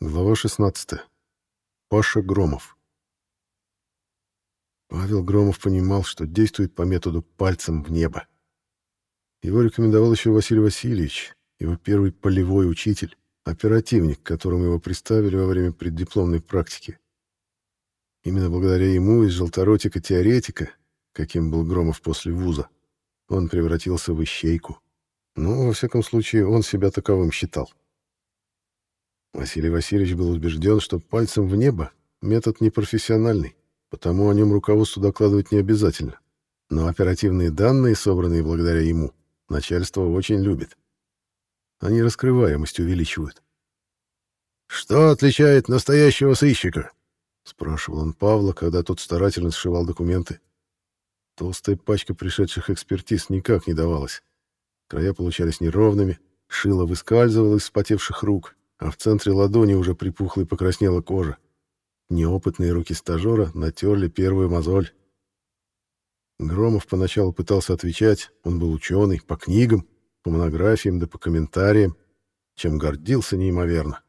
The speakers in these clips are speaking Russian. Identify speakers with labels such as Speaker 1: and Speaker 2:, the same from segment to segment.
Speaker 1: Глава 16. Паша Громов. Павел Громов понимал, что действует по методу пальцем в небо. Его рекомендовал еще Василий Васильевич, его первый полевой учитель, оперативник, которому его приставили во время преддипломной практики. Именно благодаря ему из желторотика-теоретика, каким был Громов после вуза, он превратился в ищейку. Ну, во всяком случае, он себя таковым считал. Василий Васильевич был убежден, что пальцем в небо — метод непрофессиональный, потому о нем руководству докладывать не обязательно. Но оперативные данные, собранные благодаря ему, начальство очень любит. Они раскрываемость увеличивают.
Speaker 2: «Что отличает настоящего сыщика?»
Speaker 1: — спрашивал он Павла, когда тот старательно сшивал документы. Толстая пачка пришедших экспертиз никак не давалась. Края получались неровными, шило выскальзывало из вспотевших рук, а в центре ладони уже припухла и покраснела кожа. Неопытные руки стажера натерли первую мозоль. Громов поначалу пытался отвечать, он был ученый, по книгам, по монографиям да по комментариям, чем гордился неимоверно.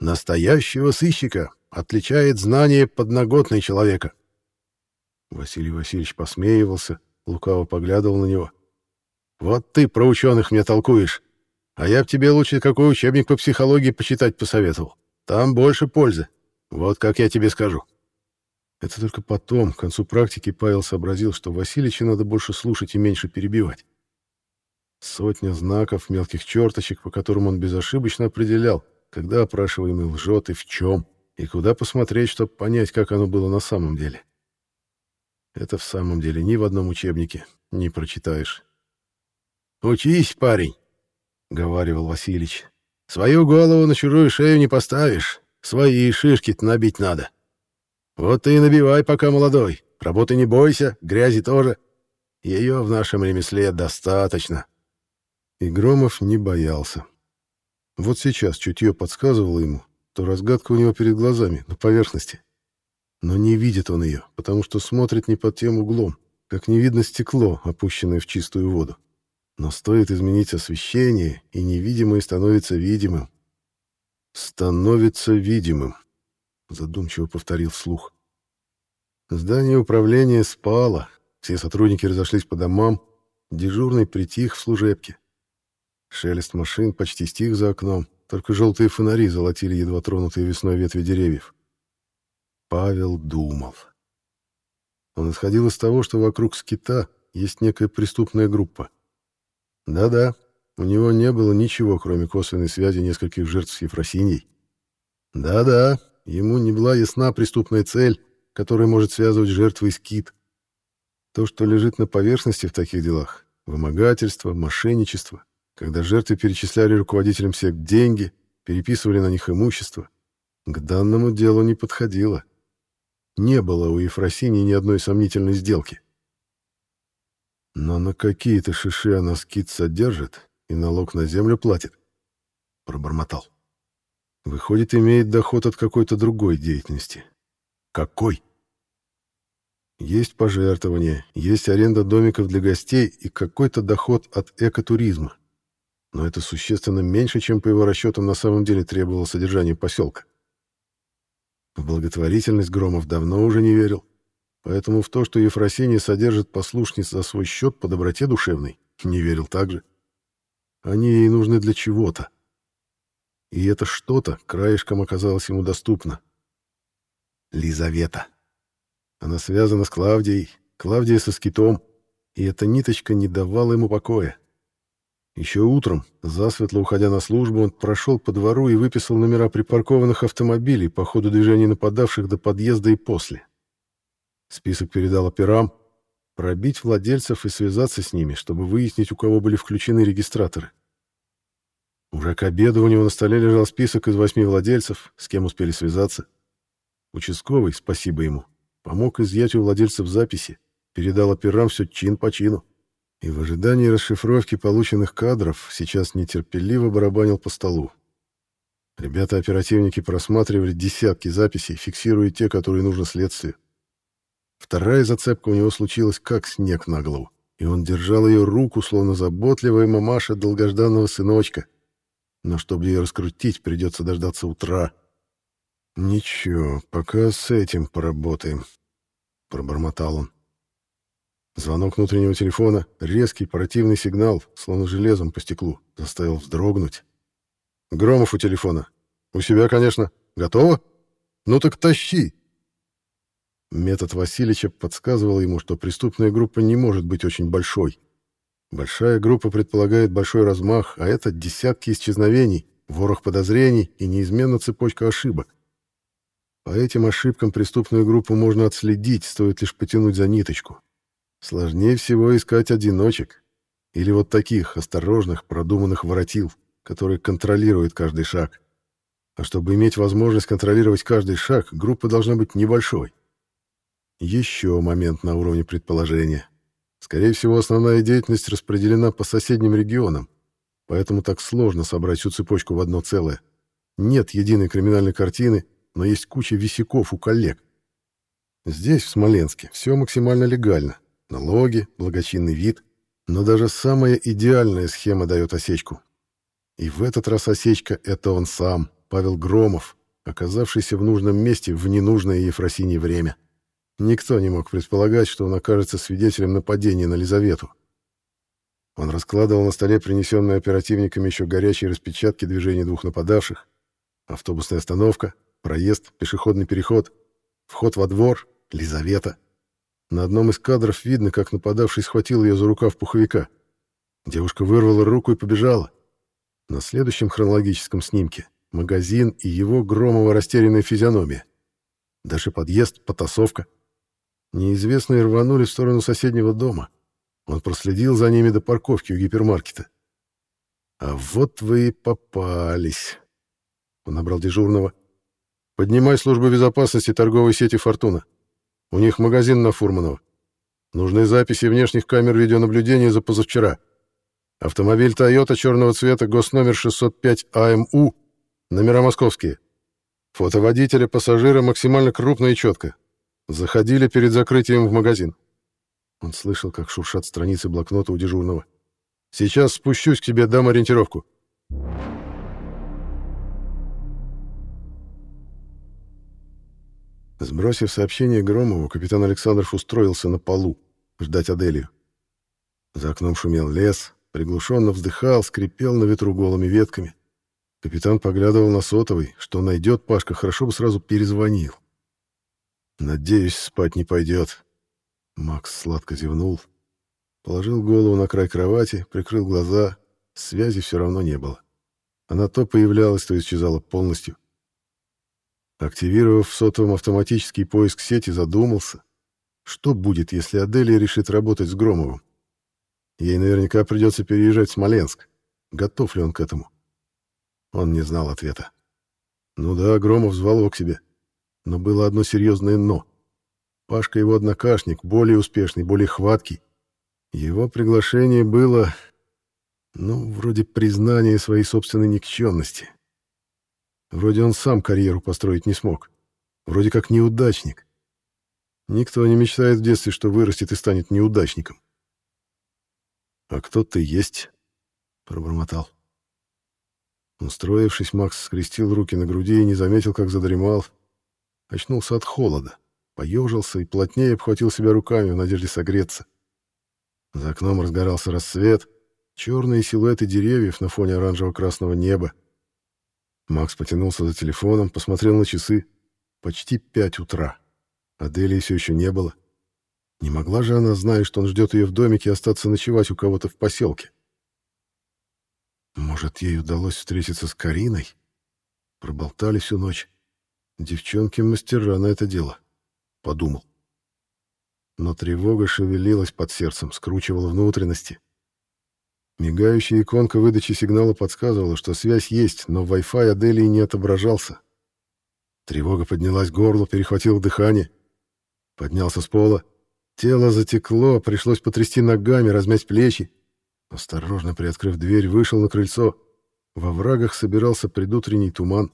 Speaker 2: «Настоящего сыщика отличает знание подноготной человека».
Speaker 1: Василий Васильевич посмеивался, лукаво поглядывал на него.
Speaker 2: «Вот ты про ученых мне толкуешь. А я б тебе лучше какой учебник по психологии почитать посоветовал. Там больше пользы. Вот как я тебе скажу.
Speaker 1: Это только потом, к концу практики, Павел сообразил, что Васильича надо больше слушать и меньше перебивать. Сотня знаков, мелких черточек, по которым он безошибочно определял, когда опрашиваемый лжет и в чем, и куда посмотреть, чтобы понять, как оно было на самом деле. Это в самом деле ни в одном учебнике не прочитаешь.
Speaker 2: «Учись, парень!» — говаривал Василич. «Свою голову на чужую шею не поставишь. Свои шишки-то набить надо. Вот ты и набивай, пока молодой. Работы не бойся, грязи тоже. Ее в нашем ремесле достаточно».
Speaker 1: И Громов не боялся. Вот сейчас чутье подсказывало ему, то разгадка у него перед глазами, на поверхности. Но не видит он ее, потому что смотрит не под тем углом, как не видно стекло, опущенное в чистую воду. Но стоит изменить освещение, и невидимое становится видимым. «Становится видимым», — задумчиво повторил вслух. Здание управления спало, все сотрудники разошлись по домам, дежурный притих в служебке. Шелест машин почти стих за окном, только желтые фонари золотили едва тронутые весной ветви деревьев. Павел думал. Он исходил из того, что вокруг скита есть некая преступная группа. Да-да, у него не было ничего, кроме косвенной связи нескольких жертв с Ефросиньей. Да-да, ему не была ясна преступная цель, которая может связывать жертву и скит. То, что лежит на поверхности в таких делах — вымогательство, мошенничество, когда жертвы перечисляли руководителям сект деньги, переписывали на них имущество, к данному делу не подходило. Не было у Ефросинии ни одной сомнительной сделки. Но на какие-то шиши она скид содержит и налог на землю платит. Пробормотал. Выходит, имеет доход от какой-то другой деятельности. Какой? Есть пожертвования, есть аренда домиков для гостей и какой-то доход от экотуризма. Но это существенно меньше, чем по его расчетам на самом деле требовало содержание поселка. В благотворительность Громов давно уже не верил. Поэтому в то, что Ефросиния содержит послушниц за свой счет по доброте душевной, не верил также. Они ей нужны для чего-то. И это что-то краешком оказалось ему доступно. Лизавета. Она связана с Клавдией, Клавдия со скитом, и эта ниточка не давала ему покоя. Еще утром, засветло уходя на службу, он прошел по двору и выписал номера припаркованных автомобилей по ходу движения нападавших до подъезда и после. Список передал операм. Пробить владельцев и связаться с ними, чтобы выяснить, у кого были включены регистраторы. Уже к обеду у него на столе лежал список из восьми владельцев, с кем успели связаться. Участковый, спасибо ему, помог изъять у владельцев записи, передал операм все чин по чину. И в ожидании расшифровки полученных кадров сейчас нетерпеливо барабанил по столу. Ребята-оперативники просматривали десятки записей, фиксируя те, которые нужно следствию. Вторая зацепка у него случилась как снег на голову, и он держал ее руку, словно заботливая мамаша долгожданного сыночка. но чтобы ее раскрутить, придется дождаться утра. «Ничего, пока с этим поработаем», — пробормотал он. Звонок внутреннего телефона, резкий противный сигнал, словно железом по стеклу, заставил вздрогнуть. «Громов у телефона. У себя, конечно. Готово? Ну так тащи!» Метод Васильевича подсказывал ему, что преступная группа не может быть очень большой. Большая группа предполагает большой размах, а это десятки исчезновений, ворох подозрений и неизменно цепочка ошибок. По этим ошибкам преступную группу можно отследить, стоит лишь потянуть за ниточку. Сложнее всего искать одиночек. Или вот таких осторожных, продуманных воротил, которые контролируют каждый шаг. А чтобы иметь возможность контролировать каждый шаг, группа должна быть небольшой. Еще момент на уровне предположения. Скорее всего, основная деятельность распределена по соседним регионам, поэтому так сложно собрать всю цепочку в одно целое. Нет единой криминальной картины, но есть куча висяков у коллег. Здесь, в Смоленске, все максимально легально. Налоги, благочинный вид. Но даже самая идеальная схема дает осечку. И в этот раз осечка — это он сам, Павел Громов, оказавшийся в нужном месте в ненужное Ефросинье время. Никто не мог предполагать, что он окажется свидетелем нападения на Лизавету. Он раскладывал на столе принесенные оперативниками еще горячие распечатки движений двух нападавших. Автобусная остановка, проезд, пешеходный переход, вход во двор, Лизавета. На одном из кадров видно, как нападавший схватил ее за рукав пуховика. Девушка вырвала руку и побежала. На следующем хронологическом снимке — магазин и его громово растерянная физиономия. Даже подъезд, потасовка — Неизвестные рванули в сторону соседнего дома. Он проследил за ними до парковки у гипермаркета. «А вот вы и попались!» Он набрал дежурного. «Поднимай службу безопасности торговой сети «Фортуна». У них магазин на Фурманова. Нужны записи внешних камер видеонаблюдения за позавчера. Автомобиль Toyota черного цвета, госномер 605 АМУ, номера московские. Фото водителя, пассажира максимально крупно и четко. Заходили перед закрытием в магазин. Он слышал, как шуршат страницы блокнота у дежурного. «Сейчас спущусь к тебе, дам ориентировку». Сбросив сообщение Громову, капитан Александров устроился на полу, ждать Аделию. За окном шумел лес, приглушенно вздыхал, скрипел на ветру голыми ветками. Капитан поглядывал на сотовый, что найдет Пашка, хорошо бы сразу перезвонил. Надеюсь, спать не пойдет. Макс сладко зевнул, положил голову на край кровати, прикрыл глаза. Связи все равно не было. Она то появлялась, то исчезала полностью. Активировав в сотовом автоматический поиск сети, задумался, что будет, если Аделия решит работать с Громовым. Ей наверняка придется переезжать в Смоленск. Готов ли он к этому? Он не знал ответа. Ну да, Громов звал его к себе. Но было одно серьезное «но». Пашка его однокашник, более успешный, более хваткий. Его приглашение было, ну, вроде признания своей собственной никчемности. Вроде он сам карьеру построить не смог. Вроде как неудачник. Никто не мечтает в детстве, что вырастет и станет неудачником. «А кто ты есть?» — пробормотал. Устроившись, Макс скрестил руки на груди и не заметил, как задремал, Очнулся от холода, поежился и плотнее обхватил себя руками в надежде согреться. За окном разгорался рассвет, черные силуэты деревьев на фоне оранжево-красного неба. Макс потянулся за телефоном, посмотрел на часы. Почти пять утра. Адели все еще не было. Не могла же она, зная, что он ждет ее в домике, остаться ночевать у кого-то в поселке. Может, ей удалось встретиться с Кариной? Проболтали всю ночь. Девчонки мастера на это дело, подумал. Но тревога шевелилась под сердцем, скручивала внутренности. Мигающая иконка выдачи сигнала подсказывала, что связь есть, но Wi-Fi Аделии не отображался. Тревога поднялась к горлу, перехватила дыхание. Поднялся с пола. Тело затекло, пришлось потрясти ногами, размять плечи. Осторожно приоткрыв дверь, вышел на крыльцо. Во врагах собирался предутренний туман.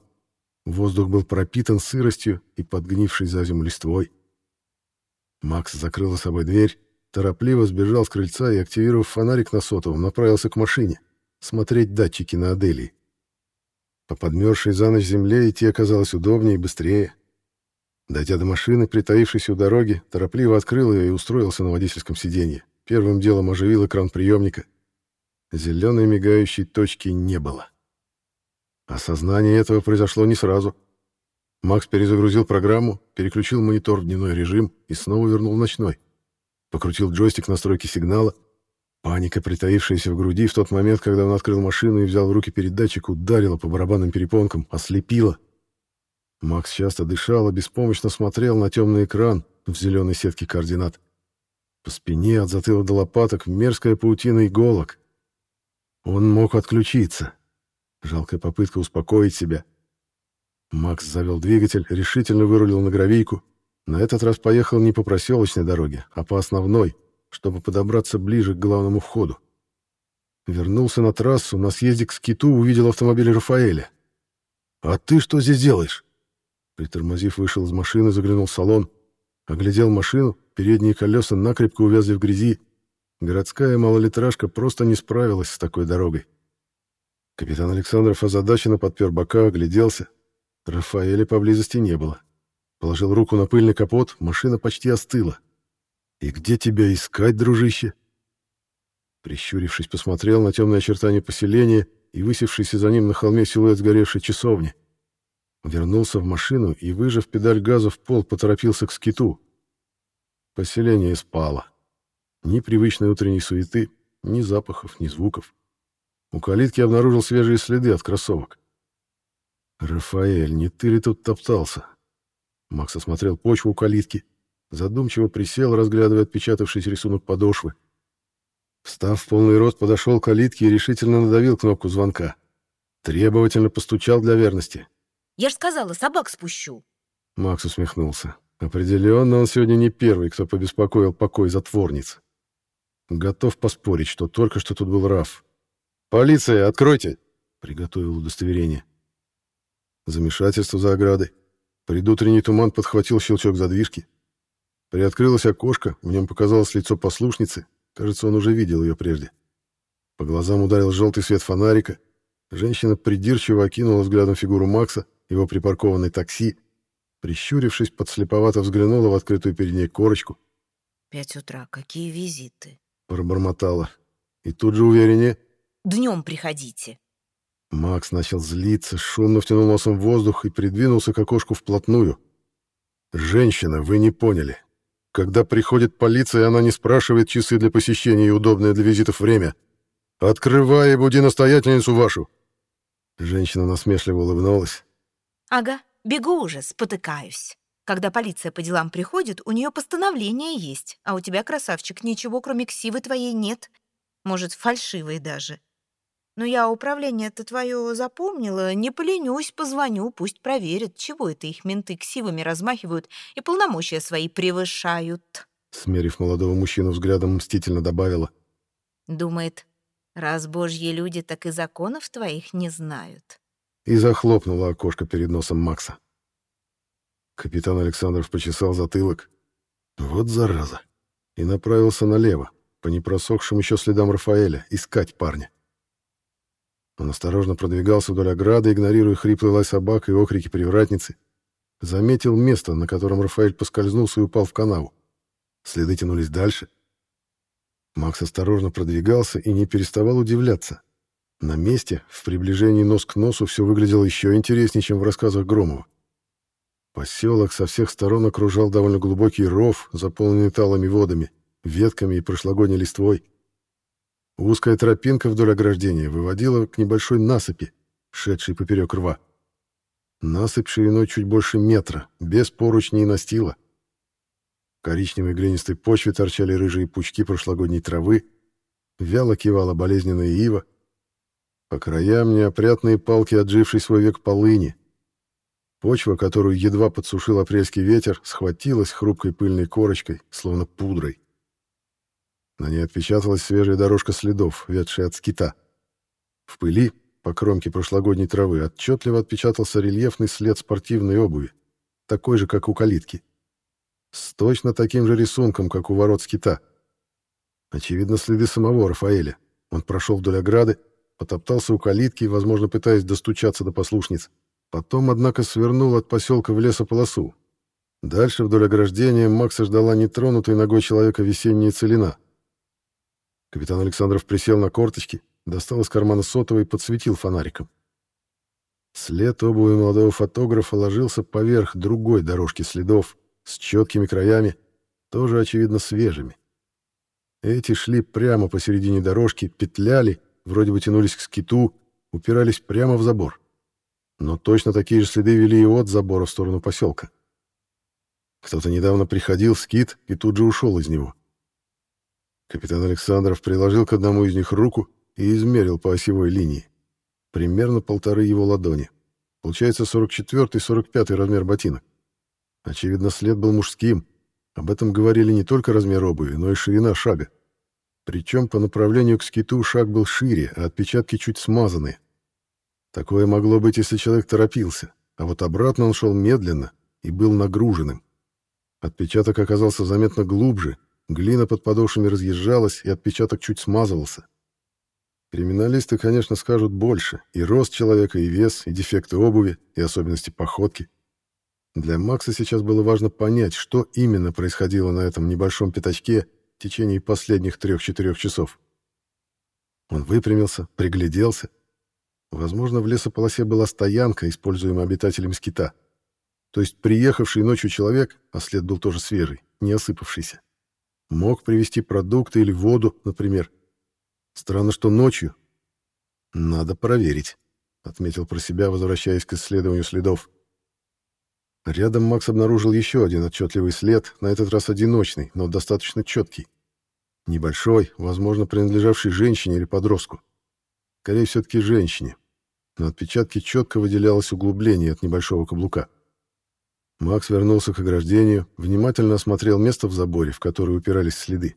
Speaker 1: Воздух был пропитан сыростью и подгнившей за зиму листвой. Макс закрыл за собой дверь, торопливо сбежал с крыльца и, активировав фонарик на сотовом, направился к машине, смотреть датчики на Аделии. По подмерзшей за ночь земле идти оказалось удобнее и быстрее. Дойдя до машины, притаившейся у дороги, торопливо открыл ее и устроился на водительском сиденье. Первым делом оживил экран приемника. Зеленой мигающей точки не было. Осознание этого произошло не сразу. Макс перезагрузил программу, переключил монитор в дневной режим и снова вернул в ночной. Покрутил джойстик настройки сигнала. Паника, притаившаяся в груди в тот момент, когда он открыл машину и взял в руки передатчик, ударила по барабанным перепонкам, ослепила. Макс часто дышал и беспомощно смотрел на темный экран в зеленой сетке координат. По спине от затыла до лопаток мерзкая паутина иголок. Он мог отключиться. Жалкая попытка успокоить себя. Макс завел двигатель, решительно вырулил на гравийку. На этот раз поехал не по проселочной дороге, а по основной, чтобы подобраться ближе к главному входу. Вернулся на трассу, на съезде к скиту увидел автомобиль Рафаэля. «А ты что здесь делаешь?» Притормозив, вышел из машины, заглянул в салон. Оглядел машину, передние колеса накрепко увязли в грязи. Городская малолитражка просто не справилась с такой дорогой. Капитан Александров озадаченно подпер бока, огляделся. Рафаэля поблизости не было. Положил руку на пыльный капот, машина почти остыла. «И где тебя искать, дружище?» Прищурившись, посмотрел на темные очертания поселения и высевшийся за ним на холме силуэт сгоревшей часовни. Вернулся в машину и, выжав педаль газа в пол, поторопился к скиту. Поселение спало. Ни привычной утренней суеты, ни запахов, ни звуков. У калитки обнаружил свежие следы от кроссовок. «Рафаэль, не ты ли тут топтался?» Макс осмотрел почву у калитки, задумчиво присел, разглядывая отпечатавшийся рисунок подошвы. Встав в полный рост, подошел к калитке и решительно надавил кнопку звонка. Требовательно постучал для верности.
Speaker 3: Я ж сказала, собак спущу.
Speaker 1: Макс усмехнулся. Определенно, он сегодня не первый, кто побеспокоил покой затворниц. Готов поспорить, что только что тут был Раф. «Полиция, откройте!» — приготовил удостоверение. Замешательство за оградой. Предутренний туман подхватил щелчок задвижки. Приоткрылось окошко, в нем показалось лицо послушницы. Кажется, он уже видел ее прежде. По глазам ударил желтый свет фонарика. Женщина придирчиво окинула взглядом фигуру Макса, его припаркованное такси, прищурившись, подслеповато взглянула в открытую перед ней корочку.
Speaker 3: «Пять утра, какие визиты?»
Speaker 1: Пробормотала. И тут же увереннее.
Speaker 3: «Днем приходите».
Speaker 1: Макс начал злиться, шумно втянул носом воздух и придвинулся к окошку вплотную. «Женщина, вы не поняли. Когда приходит полиция, она не спрашивает часы для посещения и удобное для визитов время. Открывай и буди настоятельницу вашу». Женщина насмешливо улыбнулась.
Speaker 3: Ага, бегу уже, спотыкаюсь. Когда полиция по делам приходит, у нее постановление есть, а у тебя, красавчик, ничего, кроме ксивы твоей нет. Может, фальшивой даже. Но я управление-то твое запомнила, не поленюсь, позвоню, пусть проверят, чего это их менты ксивами размахивают и полномочия свои превышают.
Speaker 1: Смерив молодого мужчину взглядом, мстительно добавила.
Speaker 3: Думает, раз божьи люди так и законов твоих не знают
Speaker 1: и захлопнула окошко перед носом Макса. Капитан Александров почесал затылок. Вот зараза. И направился налево, по непросохшим еще следам Рафаэля, искать парня. Он осторожно продвигался вдоль ограды, игнорируя хриплый лай собак и окрики привратницы. Заметил место, на котором Рафаэль поскользнулся и упал в канаву. Следы тянулись дальше. Макс осторожно продвигался и не переставал удивляться. На месте, в приближении нос к носу, все выглядело еще интереснее, чем в рассказах Громова. Поселок со всех сторон окружал довольно глубокий ров, заполненный талыми водами, ветками и прошлогодней листвой. Узкая тропинка вдоль ограждения выводила к небольшой насыпи, шедшей поперек рва. Насыпь шириной чуть больше метра, без поручней и настила. В коричневой глинистой почве торчали рыжие пучки прошлогодней травы, вяло кивала болезненная ива, по краям неопрятные палки, отжившей свой век полыни. Почва, которую едва подсушил апрельский ветер, схватилась хрупкой пыльной корочкой, словно пудрой. На ней отпечаталась свежая дорожка следов, ведшая от скита. В пыли, по кромке прошлогодней травы, отчетливо отпечатался рельефный след спортивной обуви, такой же, как у калитки. С точно таким же рисунком, как у ворот скита. Очевидно, следы самого Рафаэля. Он прошел вдоль ограды, потоптался у калитки, возможно, пытаясь достучаться до послушниц. Потом, однако, свернул от поселка в лесополосу. Дальше вдоль ограждения Макса ждала нетронутой ногой человека весенняя целина. Капитан Александров присел на корточки, достал из кармана сотовый и подсветил фонариком. След обуви молодого фотографа ложился поверх другой дорожки следов с четкими краями, тоже, очевидно, свежими. Эти шли прямо посередине дорожки, петляли, вроде бы тянулись к скиту, упирались прямо в забор. Но точно такие же следы вели и от забора в сторону поселка. Кто-то недавно приходил в скит и тут же ушел из него. Капитан Александров приложил к одному из них руку и измерил по осевой линии. Примерно полторы его ладони. Получается 44-45 размер ботинок. Очевидно, след был мужским. Об этом говорили не только размер обуви, но и ширина шага. Причем по направлению к скиту шаг был шире, а отпечатки чуть смазанные. Такое могло быть, если человек торопился, а вот обратно он шел медленно и был нагруженным. Отпечаток оказался заметно глубже, глина под подошвами разъезжалась, и отпечаток чуть смазывался. Криминалисты, конечно, скажут больше. И рост человека, и вес, и дефекты обуви, и особенности походки. Для Макса сейчас было важно понять, что именно происходило на этом небольшом пятачке в течение последних трех-четырех часов. Он выпрямился, пригляделся. Возможно, в лесополосе была стоянка, используемая обитателями скита. То есть приехавший ночью человек, а след был тоже свежий, не осыпавшийся, мог привезти продукты или воду, например, Странно, что ночью. Надо проверить, отметил про себя, возвращаясь к исследованию следов. Рядом Макс обнаружил еще один отчетливый след, на этот раз одиночный, но достаточно четкий. Небольшой, возможно, принадлежавший женщине или подростку. Скорее, все-таки женщине. На отпечатке четко выделялось углубление от небольшого каблука. Макс вернулся к ограждению, внимательно осмотрел место в заборе, в которое упирались следы.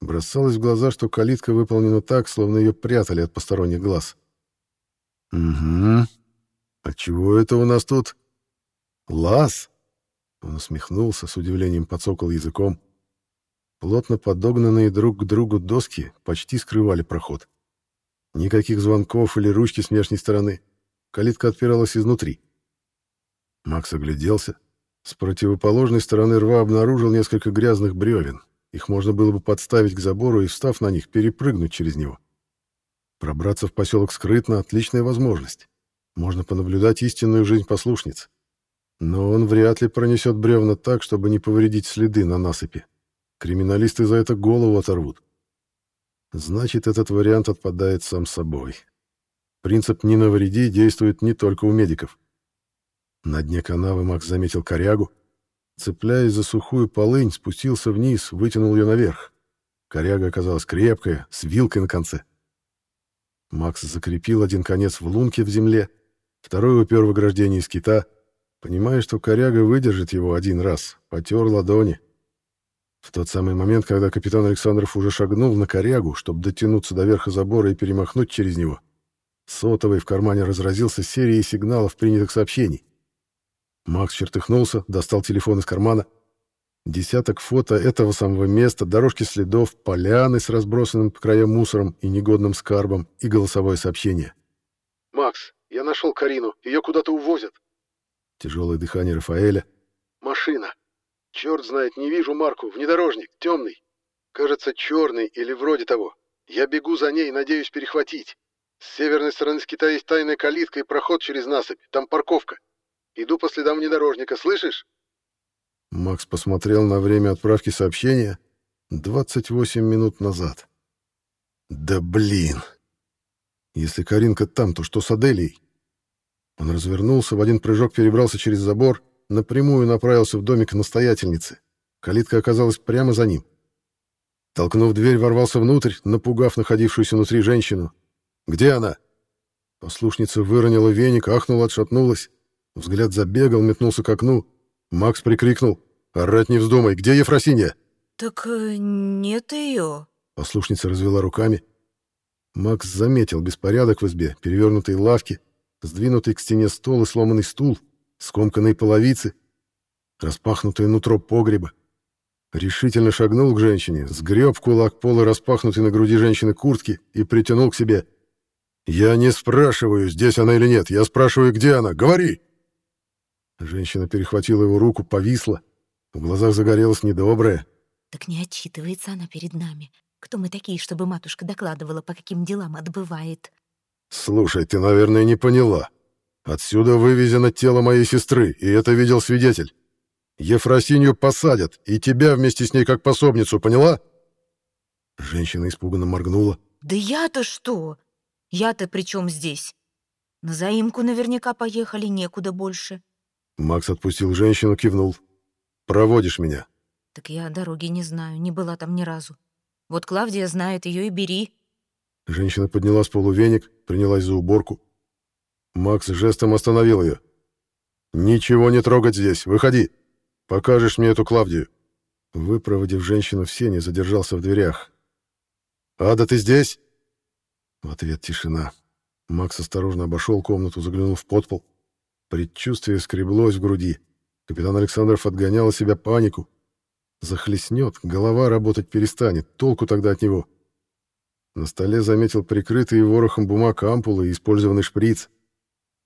Speaker 1: Бросалось в глаза, что калитка выполнена так, словно ее прятали от посторонних глаз. «Угу. А чего это у нас тут? Лаз?» Он усмехнулся, с удивлением подсокал языком. Плотно подогнанные друг к другу доски почти скрывали проход. Никаких звонков или ручки с внешней стороны. Калитка отпиралась изнутри. Макс огляделся. С противоположной стороны рва обнаружил несколько грязных бревен, их можно было бы подставить к забору и, встав на них, перепрыгнуть через него. Пробраться в поселок скрытно — отличная возможность. Можно понаблюдать истинную жизнь послушниц. Но он вряд ли пронесет бревна так, чтобы не повредить следы на насыпи. Криминалисты за это голову оторвут. Значит, этот вариант отпадает сам собой. Принцип «не навреди» действует не только у медиков. На дне канавы Макс заметил корягу, Цепляясь за сухую полынь, спустился вниз, вытянул ее наверх. Коряга оказалась крепкая, с вилкой на конце. Макс закрепил один конец в лунке в земле, второй упер в ограждение из кита, понимая, что коряга выдержит его один раз, потер ладони. В тот самый момент, когда капитан Александров уже шагнул на корягу, чтобы дотянуться до верха забора и перемахнуть через него, сотовый в кармане разразился серией сигналов принятых сообщений. Макс чертыхнулся, достал телефон из кармана. Десяток фото этого самого места, дорожки следов, поляны с разбросанным по краям мусором и негодным скарбом и голосовое сообщение.
Speaker 2: «Макс, я нашел Карину. Ее куда-то увозят».
Speaker 1: Тяжелое дыхание Рафаэля.
Speaker 2: «Машина. Черт знает, не вижу марку. Внедорожник, темный. Кажется, черный или вроде того. Я бегу за ней, надеюсь перехватить. С северной стороны скита есть тайная калитка и проход через насыпь. Там парковка. Иду по следам внедорожника, слышишь?»
Speaker 1: Макс посмотрел на время отправки сообщения 28 минут назад. «Да блин! Если Каринка там, то что с Аделией?» Он развернулся, в один прыжок перебрался через забор, напрямую направился в домик настоятельницы. Калитка оказалась прямо за ним. Толкнув дверь, ворвался внутрь, напугав находившуюся внутри женщину. «Где она?» Послушница выронила веник, ахнула, отшатнулась. Взгляд забегал, метнулся к окну. Макс прикрикнул. «Орать не вздумай! Где Ефросинья?»
Speaker 3: «Так э, нет ее».
Speaker 1: Послушница развела руками. Макс заметил беспорядок в избе, перевернутые лавки, сдвинутый к стене стол и сломанный стул, скомканные половицы, распахнутое нутро погреба. Решительно шагнул к женщине, сгреб кулак пола распахнутый на груди женщины куртки и притянул к себе. «Я не спрашиваю, здесь она или нет. Я спрашиваю, где она. Говори!» Женщина перехватила его руку, повисла. В глазах загорелось недоброе.
Speaker 3: Так не отчитывается она перед нами. Кто мы такие, чтобы матушка докладывала, по каким делам отбывает?
Speaker 1: «Слушай, ты, наверное, не поняла. Отсюда вывезено тело моей сестры, и это видел свидетель. Ефросинью посадят, и тебя вместе с ней как пособницу, поняла?» Женщина испуганно моргнула.
Speaker 3: «Да я-то что? Я-то при чем здесь? На заимку наверняка поехали, некуда больше».
Speaker 1: Макс отпустил женщину, кивнул. «Проводишь меня?»
Speaker 3: «Так я дороги не знаю, не была там ни разу. Вот Клавдия знает, ее и бери».
Speaker 1: Женщина подняла с полу веник, принялась за уборку. Макс жестом остановил ее. «Ничего не трогать здесь, выходи. Покажешь мне эту Клавдию». Выпроводив женщину в сене, задержался в дверях. «Ада, ты здесь?» В ответ тишина. Макс осторожно обошел комнату, заглянул в подпол. Предчувствие скреблось в груди. Капитан Александров отгонял от себя панику. Захлестнет, голова работать перестанет, толку тогда от него. На столе заметил прикрытый ворохом бумаг ампулы и использованный шприц.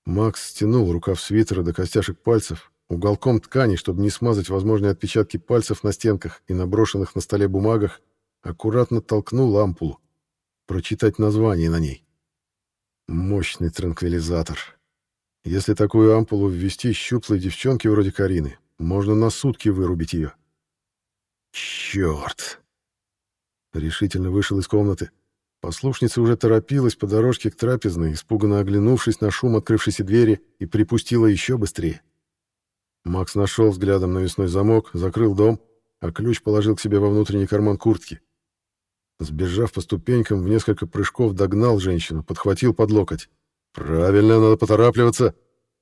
Speaker 1: Макс стянул рукав свитера до костяшек пальцев, уголком ткани, чтобы не смазать возможные отпечатки пальцев на стенках и наброшенных на столе бумагах, аккуратно толкнул ампулу. Прочитать название на ней. Мощный транквилизатор. Если такую ампулу ввести щуплой девчонке вроде Карины, можно на сутки вырубить ее. Черт! Решительно вышел из комнаты. Послушница уже торопилась по дорожке к трапезной, испуганно оглянувшись на шум открывшейся двери, и припустила еще быстрее. Макс нашел взглядом навесной замок, закрыл дом, а ключ положил к себе во внутренний карман куртки. Сбежав по ступенькам, в несколько прыжков догнал женщину, подхватил под локоть. «Правильно, надо поторапливаться!»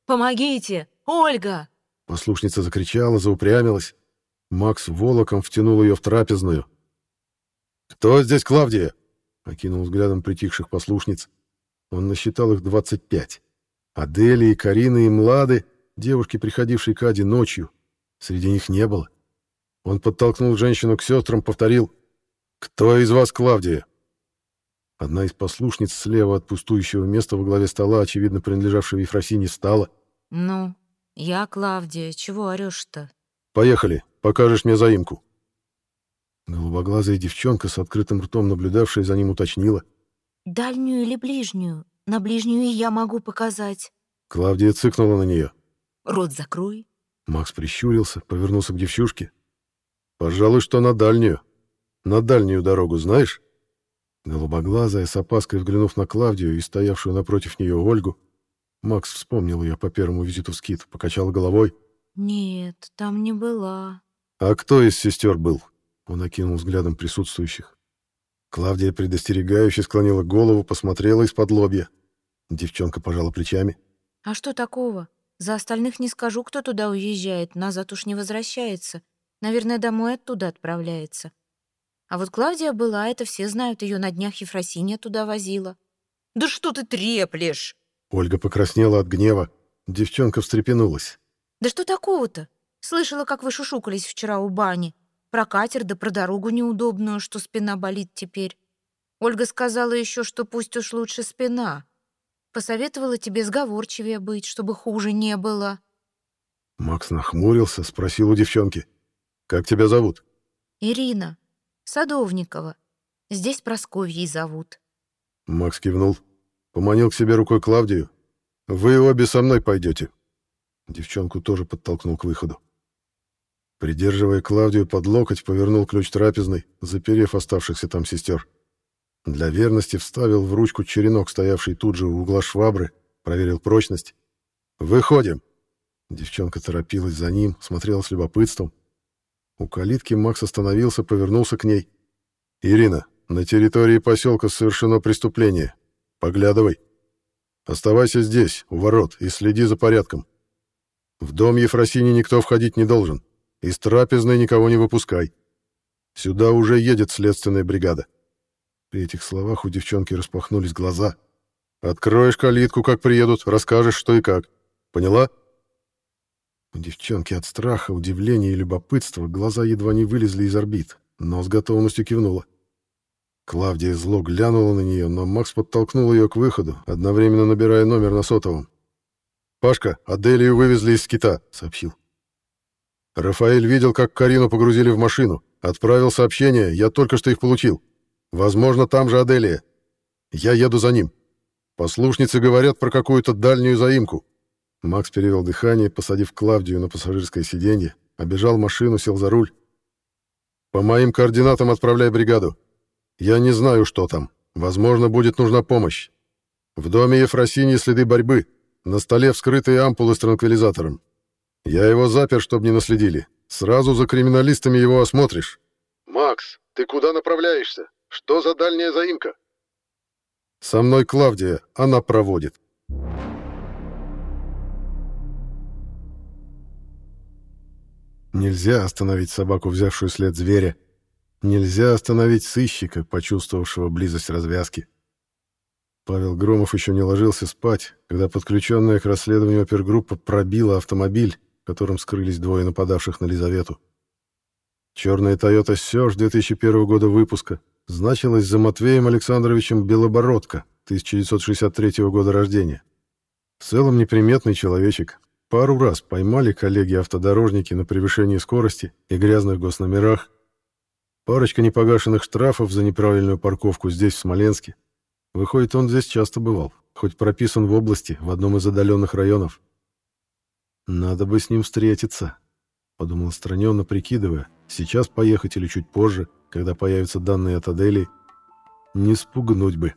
Speaker 3: «Помогите! Ольга!»
Speaker 1: Послушница закричала, заупрямилась. Макс волоком втянул ее в трапезную. «Кто здесь Клавдия?» — окинул взглядом притихших послушниц. Он насчитал их двадцать пять. Адели и Карина и Млады, девушки, приходившие к Аде ночью. Среди них не было. Он подтолкнул женщину к сестрам, повторил «Кто из вас Клавдия?» Одна из послушниц слева от пустующего места во главе стола, очевидно принадлежавшего Ефросине, встала.
Speaker 3: «Ну, я Клавдия. Чего орешь-то?»
Speaker 1: «Поехали. Покажешь мне заимку». Голубоглазая девчонка с открытым ртом, наблюдавшая за ним, уточнила.
Speaker 3: «Дальнюю или ближнюю? На ближнюю и я могу показать».
Speaker 1: Клавдия цыкнула на нее.
Speaker 3: «Рот закрой».
Speaker 1: Макс прищурился, повернулся к девчушке. «Пожалуй, что на дальнюю. На дальнюю дорогу, знаешь?» Голубоглазая, с опаской взглянув на Клавдию и стоявшую напротив нее Ольгу, Макс вспомнил ее по первому визиту в скит, покачал головой.
Speaker 3: «Нет, там не была».
Speaker 1: «А кто из сестер был?» Он окинул взглядом присутствующих. Клавдия предостерегающе склонила голову, посмотрела из-под лобья. Девчонка пожала плечами.
Speaker 3: «А что такого? За остальных не скажу, кто туда уезжает, назад уж не возвращается. Наверное, домой оттуда отправляется. А вот Клавдия была, это все знают, ее на днях Ефросинья туда возила. «Да что ты треплешь?»
Speaker 1: Ольга покраснела от гнева. Девчонка встрепенулась.
Speaker 3: «Да что такого-то? Слышала, как вы шушукались вчера у бани. Про катер да про дорогу неудобную, что спина болит теперь. Ольга сказала еще, что пусть уж лучше спина. Посоветовала тебе сговорчивее быть, чтобы хуже не было».
Speaker 1: Макс нахмурился, спросил у девчонки. «Как тебя зовут?»
Speaker 3: «Ирина. Садовникова. Здесь Просковьей зовут».
Speaker 1: Макс кивнул. Поманил к себе рукой Клавдию. «Вы обе со мной пойдете». Девчонку тоже подтолкнул к выходу. Придерживая Клавдию под локоть, повернул ключ трапезной, заперев оставшихся там сестер. Для верности вставил в ручку черенок, стоявший тут же у угла швабры, проверил прочность. «Выходим!» Девчонка торопилась за ним, смотрела с любопытством. У калитки Макс остановился, повернулся к ней. «Ирина, на территории поселка совершено преступление. Поглядывай. Оставайся здесь, у ворот, и следи за порядком. В дом Ефросини никто входить не должен. Из трапезной никого не выпускай. Сюда уже едет следственная бригада». При этих словах у девчонки распахнулись глаза. «Откроешь калитку, как приедут, расскажешь, что и как. Поняла?» У девчонки от страха, удивления и любопытства глаза едва не вылезли из орбит, но с готовностью кивнула. Клавдия зло глянула на нее, но Макс подтолкнул ее к выходу, одновременно набирая номер на сотовом. «Пашка, Аделию вывезли из скита», — сообщил. Рафаэль видел, как Карину погрузили в машину. Отправил сообщение, я только что их получил. Возможно, там же Аделия. Я еду за ним. Послушницы говорят про какую-то дальнюю заимку. Макс перевел дыхание, посадив Клавдию на пассажирское сиденье, обежал машину, сел за руль. По моим координатам отправляй бригаду. Я не знаю, что там. Возможно, будет нужна помощь. В доме Ефросиньи следы борьбы. На столе вскрытые ампулы с транквилизатором. Я его запер, чтобы не наследили. Сразу за криминалистами его осмотришь.
Speaker 2: Макс, ты куда направляешься? Что за дальняя заимка?
Speaker 1: Со мной Клавдия, она проводит. Нельзя остановить собаку, взявшую след зверя. Нельзя остановить сыщика, почувствовавшего близость развязки. Павел Громов еще не ложился спать, когда подключенная к расследованию опергруппа пробила автомобиль, которым скрылись двое нападавших на Лизавету. Черная Toyota Сёж 2001 года выпуска значилась за Матвеем Александровичем Белобородко, 1963 года рождения. В целом неприметный человечек. Пару раз поймали коллеги-автодорожники на превышении скорости и грязных госномерах. Парочка непогашенных штрафов за неправильную парковку здесь, в Смоленске. Выходит, он здесь часто бывал, хоть прописан в области, в одном из отдаленных районов. «Надо бы с ним встретиться», — подумал отстраненно, прикидывая, сейчас поехать или чуть позже, когда появятся данные от Адели. Не спугнуть бы.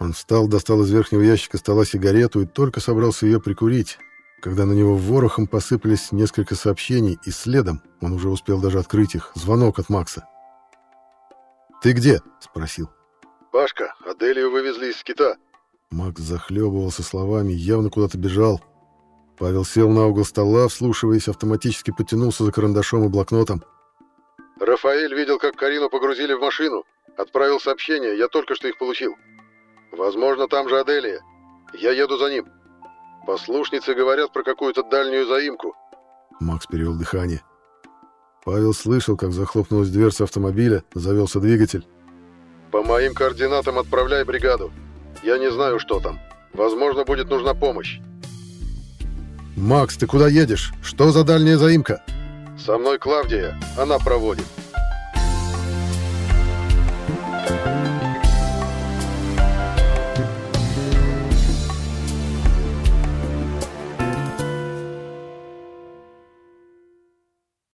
Speaker 1: Он встал, достал из верхнего ящика стола сигарету и только собрался ее прикурить, когда на него ворохом посыпались несколько сообщений, и следом, он уже успел даже открыть их, звонок от Макса. «Ты где?» — спросил.
Speaker 2: «Пашка, Аделию вывезли из скита».
Speaker 1: Макс захлебывался словами, явно куда-то бежал. Павел сел на угол стола, вслушиваясь, автоматически потянулся за карандашом и блокнотом.
Speaker 2: «Рафаэль видел, как Карину погрузили в машину. Отправил сообщение, я только что их получил. Возможно, там же Аделия. Я еду за ним. Послушницы говорят про какую-то дальнюю заимку».
Speaker 1: Макс перевел дыхание. Павел слышал, как захлопнулась дверца автомобиля, завелся двигатель.
Speaker 2: «По моим координатам отправляй бригаду. Я не знаю, что там. Возможно, будет нужна помощь».
Speaker 1: «Макс, ты куда едешь? Что за дальняя заимка?»
Speaker 2: «Со мной Клавдия. Она проводит».